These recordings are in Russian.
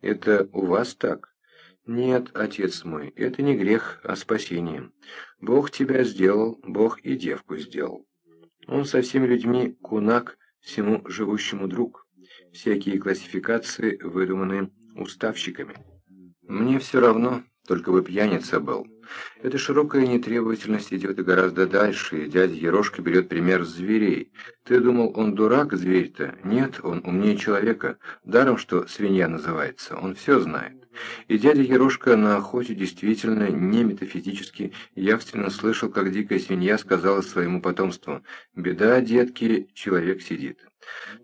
Это у вас так? Нет, отец мой, это не грех, а спасение. Бог тебя сделал, Бог и девку сделал. Он со всеми людьми кунак, всему живущему друг. Всякие классификации выдуманы уставщиками. Мне все равно, только бы пьяница был. Эта широкая нетребовательность идет и гораздо дальше, и дядя Ерошка берет пример с зверей. Ты думал, он дурак, зверь-то? Нет, он умнее человека. Даром, что свинья называется, он все знает. И дядя Ерошка на охоте действительно не метафизически явственно слышал, как дикая свинья сказала своему потомству «Беда, детки, человек сидит».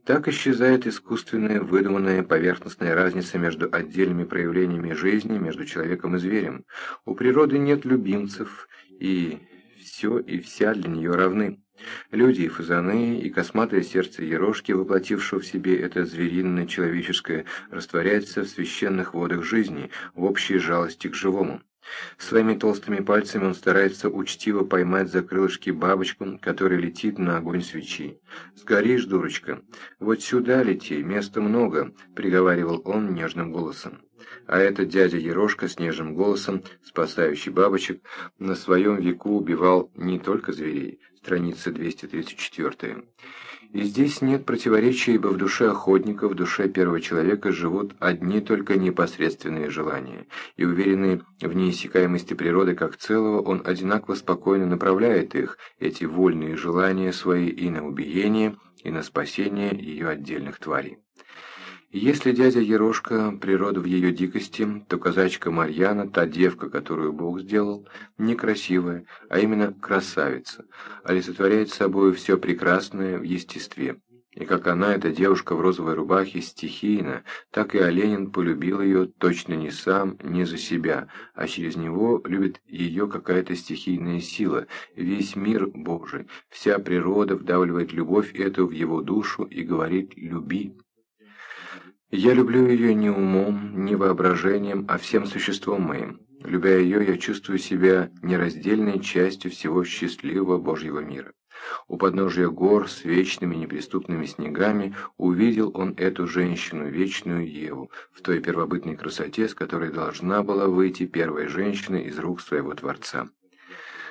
Так исчезает искусственная, выдуманная поверхностная разница между отдельными проявлениями жизни, между человеком и зверем. У природы нет любимцев, и все и вся для нее равны. Люди и фазаны, и косматое сердце ерошки, воплотившего в себе это звериное человеческое, растворяется в священных водах жизни, в общей жалости к живому. Своими толстыми пальцами он старается учтиво поймать за крылышки бабочку, которая летит на огонь свечи. «Сгоришь, дурочка! Вот сюда лети, места много!» — приговаривал он нежным голосом. А этот дядя Ерошка с нежным голосом, спасающий бабочек, на своем веку убивал не только зверей. Страница 234. И здесь нет противоречия, ибо в душе охотника, в душе первого человека живут одни только непосредственные желания, и уверенный в неиссякаемости природы как целого, он одинаково спокойно направляет их, эти вольные желания свои, и на убиение, и на спасение ее отдельных тварей. Если дядя Ерошка – природа в ее дикости, то казачка Марьяна – та девка, которую Бог сделал, некрасивая, а именно красавица, олицетворяет собой все прекрасное в естестве. И как она, эта девушка в розовой рубахе, стихийно, так и Оленин полюбил ее точно не сам, не за себя, а через него любит ее какая-то стихийная сила, весь мир Божий, вся природа вдавливает любовь эту в его душу и говорит «люби». Я люблю ее не умом, не воображением, а всем существом моим. Любя ее, я чувствую себя нераздельной частью всего счастливого Божьего мира. У подножия гор с вечными неприступными снегами увидел он эту женщину, вечную Еву, в той первобытной красоте, с которой должна была выйти первая женщина из рук своего Творца.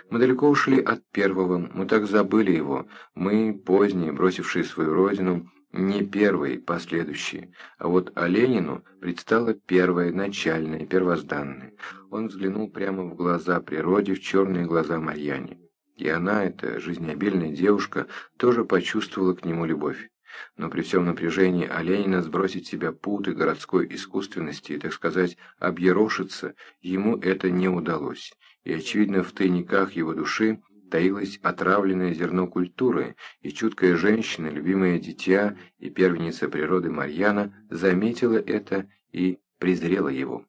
Мы далеко ушли от первого, мы так забыли его, мы, поздние, бросившие свою родину, не первые, последующие, а вот Оленину предстало первое, начальное, первозданное. Он взглянул прямо в глаза природе, в черные глаза Марьяне. И она, эта жизнеобильная девушка, тоже почувствовала к нему любовь. Но при всем напряжении Оленина сбросить себя путы городской искусственности и, так сказать, объерошиться, ему это не удалось. И, очевидно, в тайниках его души таилось отравленное зерно культуры, и чуткая женщина, любимое дитя и первенница природы Марьяна заметила это и презрела его.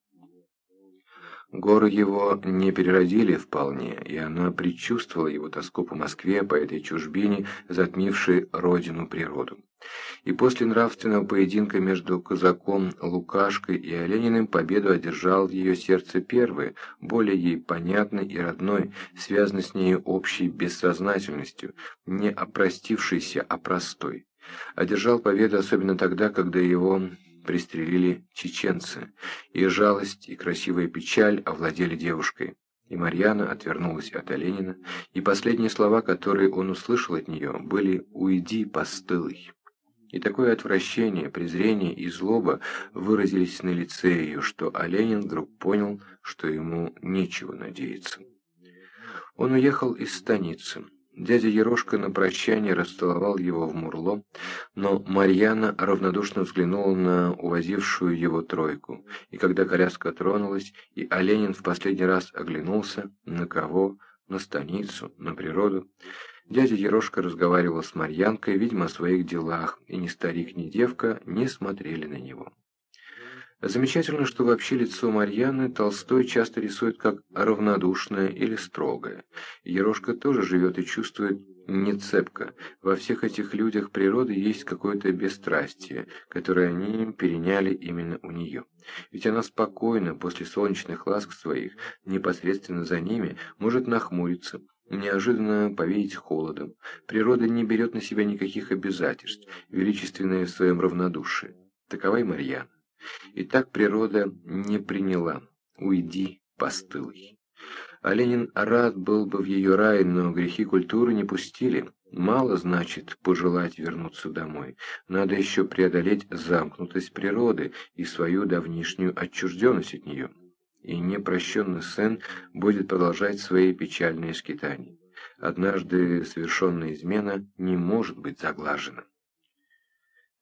Горы его не переродили вполне, и она предчувствовала его тоску по Москве, по этой чужбине, затмившей родину природу. И после нравственного поединка между казаком Лукашкой и Олениным победу одержал ее сердце первый, более ей понятный и родной, связанный с нею общей бессознательностью, не опростившийся, а простой. Одержал победу особенно тогда, когда его пристрелили чеченцы, и жалость и красивая печаль овладели девушкой. И Марьяна отвернулась от Оленина, и последние слова, которые он услышал от нее, были «Уйди, постылый». И такое отвращение, презрение и злоба выразились на лице ее, что Оленин вдруг понял, что ему нечего надеяться. Он уехал из станицы. Дядя Ерошка на прощание расцеловал его в мурло, но Марьяна равнодушно взглянула на увозившую его тройку, и когда коляска тронулась, и Оленин в последний раз оглянулся, на кого, на станицу, на природу, дядя Ерошка разговаривал с Марьянкой, видимо, о своих делах, и ни старик, ни девка не смотрели на него. Замечательно, что вообще лицо Марьяны Толстой часто рисует как равнодушное или строгое. Ерошка тоже живет и чувствует нецепко. Во всех этих людях природы есть какое-то бесстрастие, которое они переняли именно у нее. Ведь она спокойно, после солнечных ласк своих, непосредственно за ними, может нахмуриться, неожиданно повеять холодом. Природа не берет на себя никаких обязательств, величественная в своем равнодушии. Такова и Марьяна. И так природа не приняла. Уйди, постылый. А Ленин рад был бы в ее рай, но грехи культуры не пустили. Мало, значит, пожелать вернуться домой. Надо еще преодолеть замкнутость природы и свою давнишнюю отчужденность от нее. И непрощенный сын будет продолжать свои печальные скитания. Однажды совершенная измена не может быть заглажена.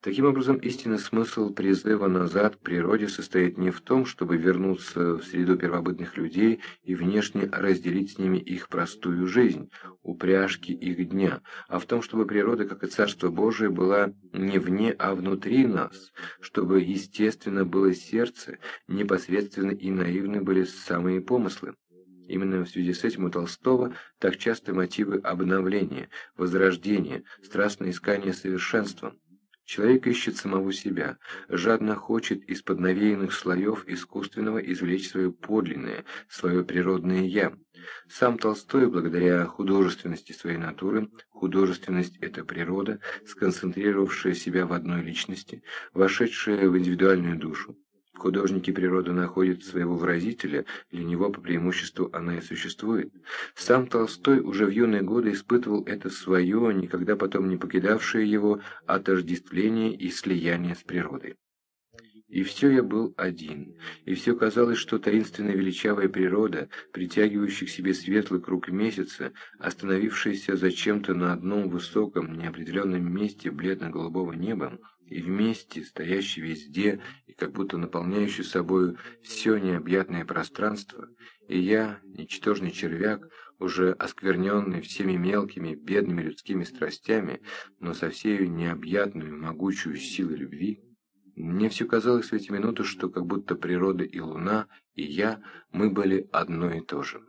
Таким образом, истинный смысл призыва назад к природе состоит не в том, чтобы вернуться в среду первобытных людей и внешне разделить с ними их простую жизнь, упряжки их дня, а в том, чтобы природа, как и Царство Божие, была не вне, а внутри нас, чтобы естественно было сердце, непосредственно и наивны были самые помыслы. Именно в связи с этим у Толстого так часто мотивы обновления, возрождения, страстное искание совершенства. Человек ищет самого себя, жадно хочет из-под навеянных слоев искусственного извлечь свое подлинное, свое природное «я». Сам Толстой, благодаря художественности своей натуры, художественность – это природа, сконцентрировавшая себя в одной личности, вошедшая в индивидуальную душу, художники природы находят своего выразителя, для него по преимуществу она и существует. Сам Толстой уже в юные годы испытывал это свое, никогда потом не покидавшее его, отождествление и слияние с природой. И все я был один, и все казалось, что таинственная величавая природа, притягивающая к себе светлый круг месяца, остановившаяся зачем-то на одном высоком, неопределенном месте бледно-голубого неба, и вместе, стоящий везде и как будто наполняющий собою все необъятное пространство, и я, ничтожный червяк, уже оскверненный всеми мелкими, бедными людскими страстями, но со всею необъятную, могучую силой любви, мне все казалось в эти минуты, что как будто природа и луна, и я, мы были одно и то же.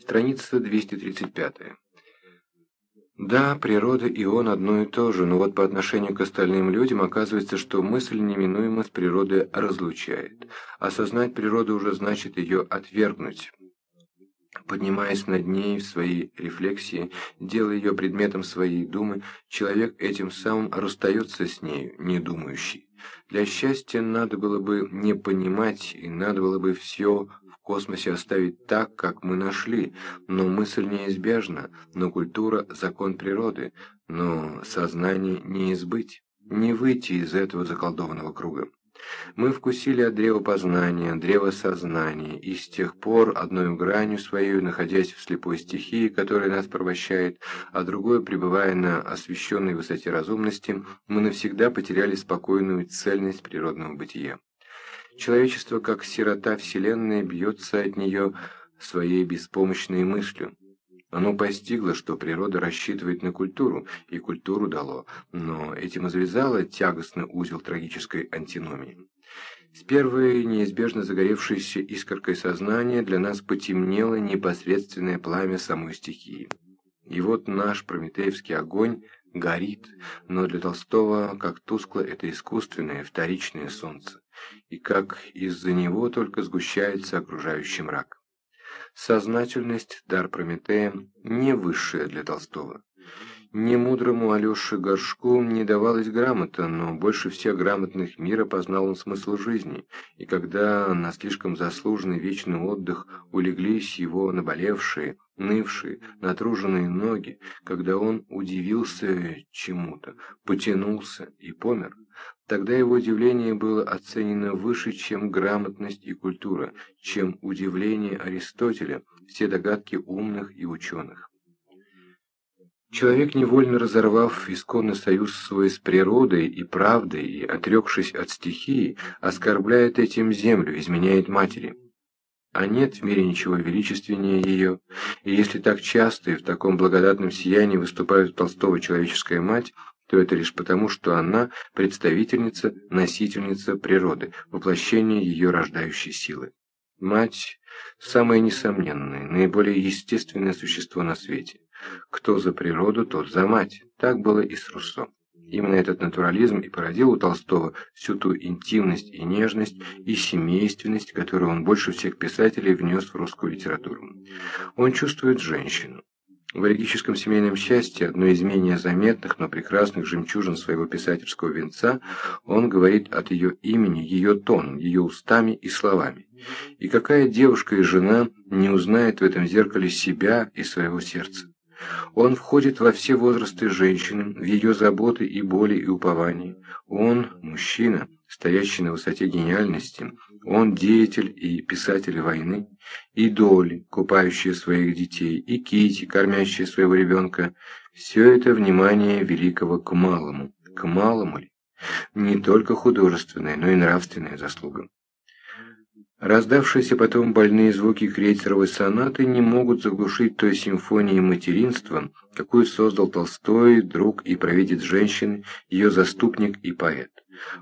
Страница 235. Да, природа и он одно и то же, но вот по отношению к остальным людям оказывается, что мысль неминуемо с природой разлучает. Осознать природу уже значит ее отвергнуть. Поднимаясь над ней в своей рефлексии, делая ее предметом своей думы, человек этим самым расстается с нею, не думающий. Для счастья надо было бы не понимать, и надо было бы все космосе оставить так, как мы нашли, но мысль неизбежна, но культура – закон природы, но сознание не избыть, не выйти из этого заколдованного круга. Мы вкусили от древа познания, древа сознания, и с тех пор одной гранью своей, находясь в слепой стихии, которая нас порабощает, а другой, пребывая на освещенной высоте разумности, мы навсегда потеряли спокойную цельность природного бытия. Человечество, как сирота Вселенной, бьется от нее своей беспомощной мыслью. Оно постигло, что природа рассчитывает на культуру, и культуру дало, но этим извязало тягостный узел трагической антиномии. С первой неизбежно загоревшейся искоркой сознания для нас потемнело непосредственное пламя самой стихии. И вот наш прометеевский огонь горит, но для Толстого как тускло это искусственное вторичное солнце и как из-за него только сгущается окружающий мрак. Сознательность, дар Прометея, не высшая для Толстого. Немудрому Алёше Горшку не давалась грамота, но больше всех грамотных мира познал он смысл жизни, и когда на слишком заслуженный вечный отдых улеглись его наболевшие, нывшие, натруженные ноги, когда он удивился чему-то, потянулся и помер, тогда его удивление было оценено выше, чем грамотность и культура, чем удивление Аристотеля, все догадки умных и ученых. Человек, невольно разорвав исконный союз свой с природой и правдой и отрекшись от стихии, оскорбляет этим землю, изменяет матери. А нет в мире ничего величественнее ее, и если так часто и в таком благодатном сиянии выступает Толстого человеческая мать, то это лишь потому, что она представительница, носительница природы, воплощение ее рождающей силы. Мать – самое несомненное, наиболее естественное существо на свете. Кто за природу, тот за мать. Так было и с Руссо. Именно этот натурализм и породил у Толстого всю ту интимность и нежность и семейственность, которую он больше всех писателей внес в русскую литературу. Он чувствует женщину. В элегическом семейном счастье, одной из менее заметных, но прекрасных жемчужин своего писательского венца, он говорит от ее имени, ее тоном, ее устами и словами. И какая девушка и жена не узнает в этом зеркале себя и своего сердца? Он входит во все возрасты женщины, в ее заботы и боли и упования. Он – мужчина, стоящий на высоте гениальности, он деятель и писатель войны, и Доли, купающая своих детей, и Кити, кормящая своего ребенка. Все это внимание великого к малому. К малому ли? Не только художественная, но и нравственная заслуга. Раздавшиеся потом больные звуки крейцеровой сонаты не могут заглушить той симфонии материнства, какую создал Толстой, друг и провидец женщины, ее заступник и поэт.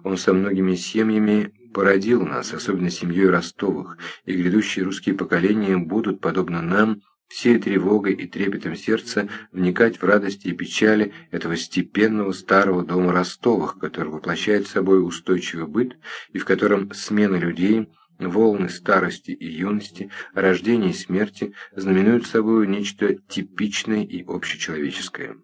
Он со многими семьями породил нас, особенно семьей Ростовых, и грядущие русские поколения будут, подобно нам, всей тревогой и трепетом сердца вникать в радости и печали этого степенного старого дома Ростовых, который воплощает собой устойчивый быт и в котором смена людей, волны старости и юности, рождения и смерти знаменуют собой нечто типичное и общечеловеческое.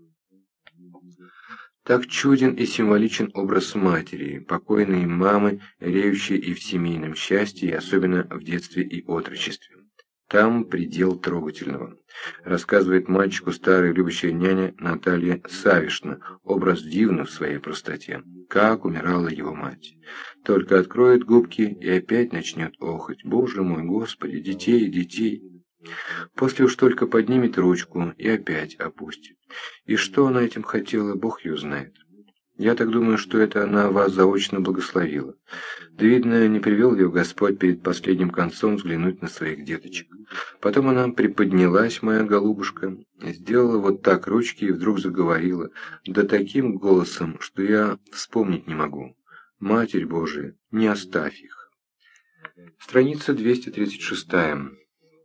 Так чуден и символичен образ матери, покойной мамы, реющей и в семейном счастье, и особенно в детстве и отрочестве. Там предел трогательного. Рассказывает мальчику старая любящая няня Наталья Савишна, образ дивный в своей простоте. Как умирала его мать. Только откроет губки и опять начнет охоть. Боже мой, Господи, детей, детей. После уж только поднимет ручку и опять опустит. И что она этим хотела, Бог ее знает. Я так думаю, что это она вас заочно благословила. Да, видно, не привел ее Господь перед последним концом взглянуть на своих деточек. Потом она приподнялась, моя голубушка, сделала вот так ручки и вдруг заговорила, да таким голосом, что я вспомнить не могу. Матерь Божия, не оставь их. Страница 236.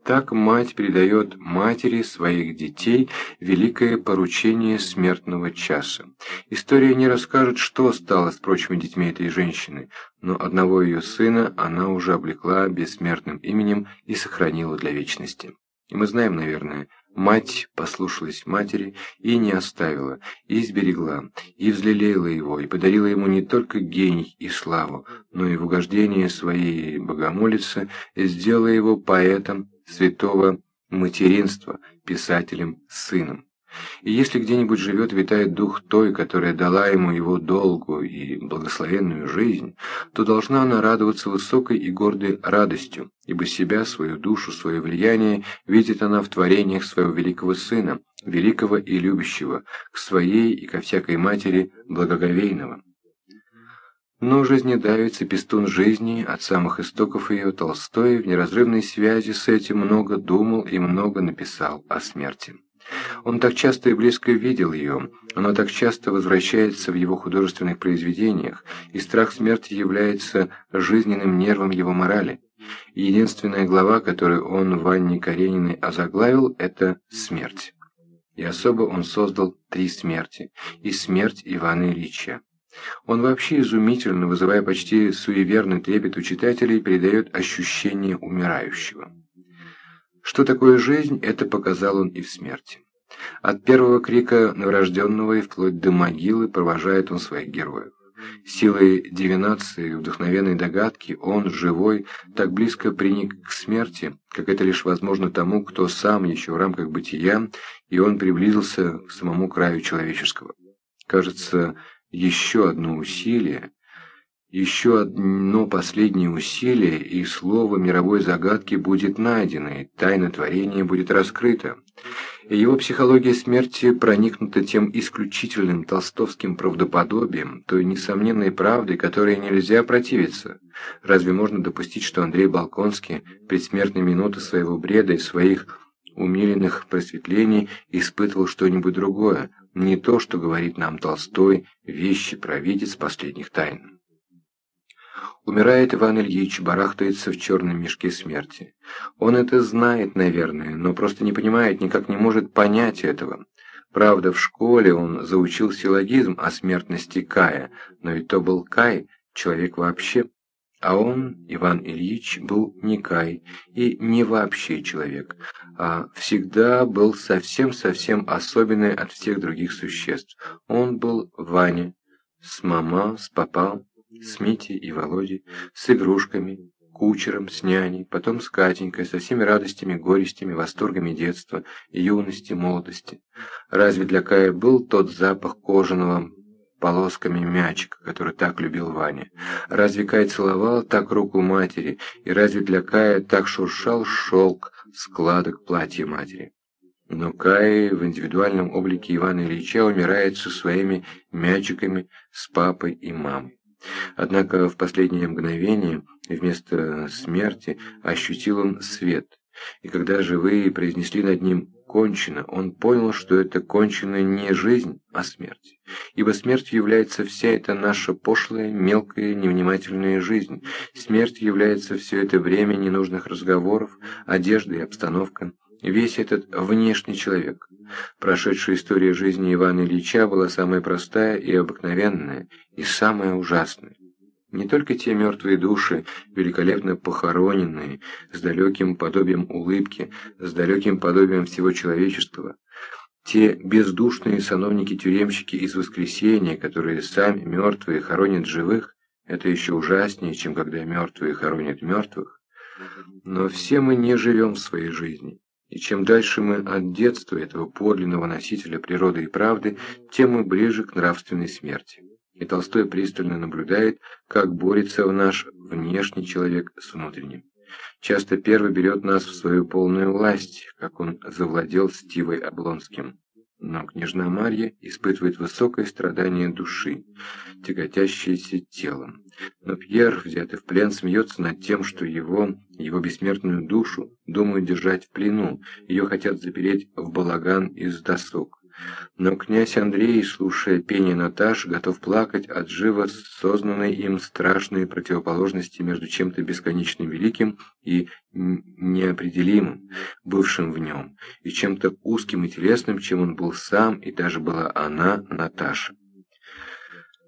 Так мать передает матери своих детей великое поручение смертного часа. История не расскажет, что стало с прочими детьми этой женщины, но одного ее сына она уже облекла бессмертным именем и сохранила для вечности. И мы знаем, наверное, мать послушалась матери и не оставила, и сберегла, и взлелеяла его, и подарила ему не только гений и славу, но и в угождение своей богомолицы сделала его поэтом, святого материнства, писателем-сыном. И если где-нибудь живет, витает дух той, которая дала ему его долгую и благословенную жизнь, то должна она радоваться высокой и гордой радостью, ибо себя, свою душу, свое влияние видит она в творениях своего великого сына, великого и любящего, к своей и ко всякой матери благоговейного. Но жизнедавец и пестун жизни, от самых истоков ее, Толстой, в неразрывной связи с этим много думал и много написал о смерти. Он так часто и близко видел ее, она так часто возвращается в его художественных произведениях, и страх смерти является жизненным нервом его морали. единственная глава, которую он в Анне Карениной озаглавил, это «Смерть». И особо он создал три смерти, и смерть Ивана Ильича. Он вообще изумительно, вызывая почти суеверный трепет у читателей, передает ощущение умирающего. Что такое жизнь, это показал он и в смерти. От первого крика новорожденного и вплоть до могилы провожает он своих героев. Силой дивинации и вдохновенной догадки он, живой, так близко приник к смерти, как это лишь возможно тому, кто сам еще в рамках бытия, и он приблизился к самому краю человеческого. Кажется, еще одно усилие, еще одно последнее усилие, и слово мировой загадки будет найдено, и тайна творения будет раскрыта. И его психология смерти проникнута тем исключительным толстовским правдоподобием, той несомненной правдой, которой нельзя противиться. Разве можно допустить, что Андрей Балконский предсмертной минуты своего бреда и своих умеренных просветлений испытывал что-нибудь другое, не то, что говорит нам Толстой, вещи провидец последних тайн. Умирает Иван Ильич, барахтается в черном мешке смерти. Он это знает, наверное, но просто не понимает, никак не может понять этого. Правда, в школе он заучил силлогизм о смертности Кая, но ведь то был Кай, человек вообще. А он, Иван Ильич, был не Кай и не вообще человек, а всегда был совсем-совсем особенный от всех других существ. Он был Ваня, с мама, с папа, с Митей и Володей, с игрушками, кучером, с няней, потом с Катенькой, со всеми радостями, горестями, восторгами детства, юности, молодости. Разве для Кая был тот запах кожаного полосками мячика, который так любил Ваня? Разве Кай целовал так руку матери, и разве для Кая так шуршал шелк складок платья матери? Но Кай в индивидуальном облике Ивана Ильича умирает со своими мячиками, с папой и мамой. Однако в последнее мгновение вместо смерти ощутил он свет, и когда живые произнесли над ним «кончено», он понял, что это кончено не жизнь, а смерть. Ибо смертью является вся эта наша пошлая, мелкая, невнимательная жизнь. Смерть является все это время ненужных разговоров, одежда и обстановка, весь этот внешний человек. Прошедшая история жизни Ивана Ильича была самая простая и обыкновенная, и самая ужасная. Не только те мертвые души, великолепно похороненные, с далеким подобием улыбки, с далеким подобием всего человечества, те бездушные сановники-тюремщики из воскресения, которые сами мертвые хоронят живых, это еще ужаснее, чем когда мертвые хоронят мертвых. Но все мы не живем в своей жизни. И чем дальше мы от детства этого подлинного носителя природы и правды, тем мы ближе к нравственной смерти. И Толстой пристально наблюдает, как борется в наш внешний человек с внутренним. Часто первый берет нас в свою полную власть, как он завладел Стивой Облонским. Но княжна Марья испытывает высокое страдание души, тяготящееся телом. Но Пьер, взятый в плен, смеется над тем, что его, его бессмертную душу, думают держать в плену, ее хотят запереть в балаган из досок. Но князь Андрей, слушая пение Наташ, готов плакать от живо сознанной им страшной противоположности между чем-то бесконечно великим и неопределимым, бывшим в нем, и чем-то узким и телесным, чем он был сам, и даже была она, Наташа.